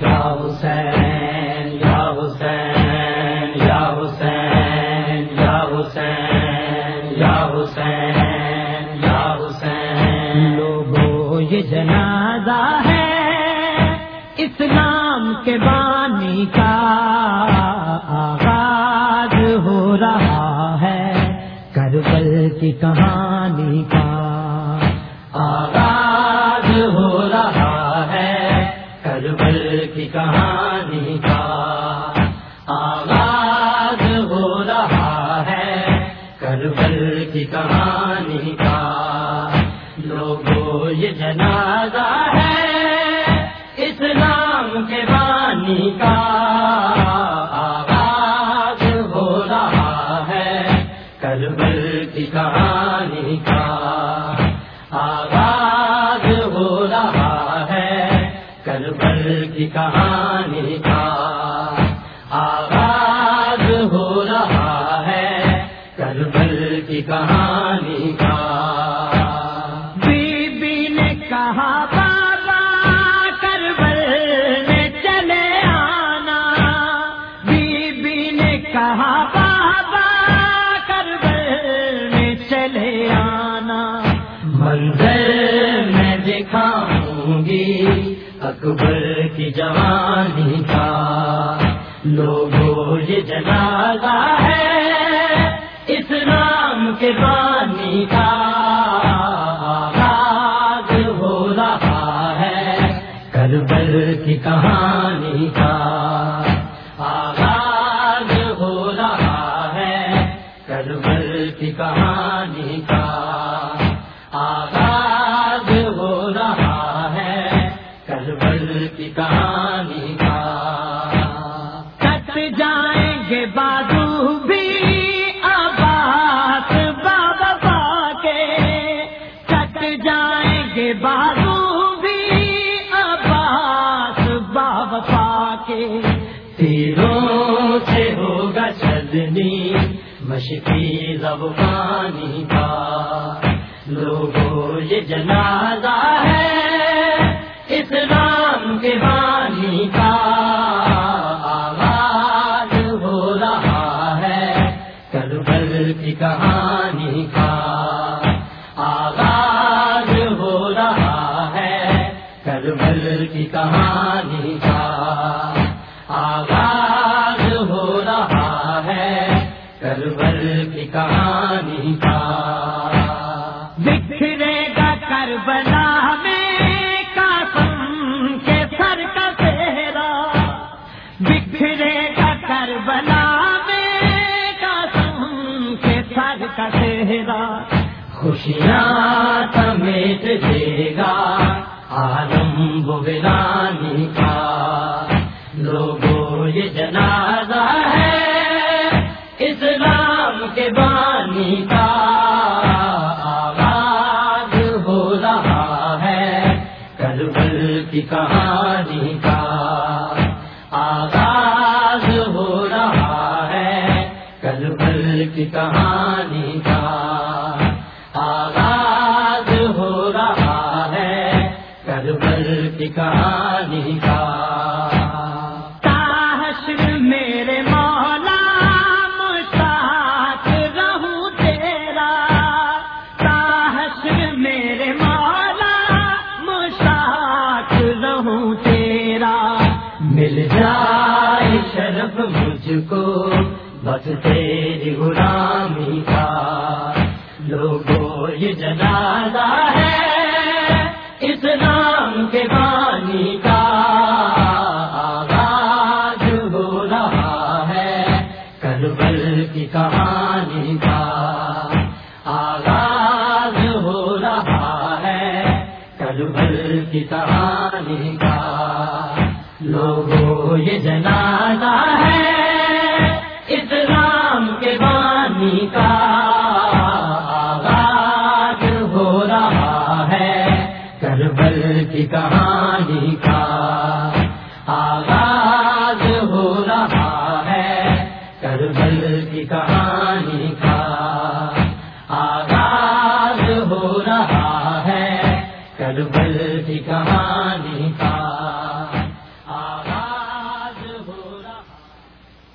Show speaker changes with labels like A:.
A: یا حسین یا حسین یا حسین یا حسین یا حسین یا حسین۔
B: لوگوں، یہ جنازہ ہے اسلام کے بانی کا آغاز ہو رہا ہے۔ کربل کی کہانی کا
A: کی کہانی کا آغاز ہو رہا ہے کربل کی کہانی کا۔ لوگوں، یہ جنازہ ہے کی کہانی کا آغاز ہو رہا ہے کربل کی کہانی کا۔
B: بی بی نے کہا، بابا کربل میں چلے آنا. بی بی نے کہا، بابا کربل میں چلے آنا.
A: منظر اکبر کی جوانی کا لوگوں یہ جنازہ ہے اسلام کے بانی کا آغاز ہو رہا ہے کربل کی کہانی کا آغاز
B: جائیں گے بازو بھی آباد، بابا کے کٹ جائیں گے بازو بھی آباد، بابا کے
A: تیروں سے ہوگا چلنی، مشکی زبانی کا۔ لوگوں، یہ جنازہ ہے کہانی کا آغاز ہو رہا ہے کربل کی کہانی کا آغاز ہو رہا ہے کربل کی کہانی کا۔
B: بکھرے گا کربلا میں قاسم کے سر کا چہرہ، بکھرے گا کربلا چہرہ۔
A: خوشیاں سمیت دے گا، عالم بغلانی کا۔ لوگوں، یہ جنازہ ہے اسلام کے بانی کا۔ آغاز ہو رہا ہے کربل کی کہانی کا۔ آغاز ہو رہا ہے کربل کی کہانی کہانی کا
B: میرے مولا رہوں تیرا۔ میرے مولا رہوں تیرا۔
A: مل جائے شرف مجھ کو بس تیری غلامی کا۔ لوگوں یہ جنازہ کی کہانی کا آغاز ہو رہا ہے۔ کل بھر کی کہانی کا۔ لوگوں، یہ جنازہ ہے۔ بل کہاں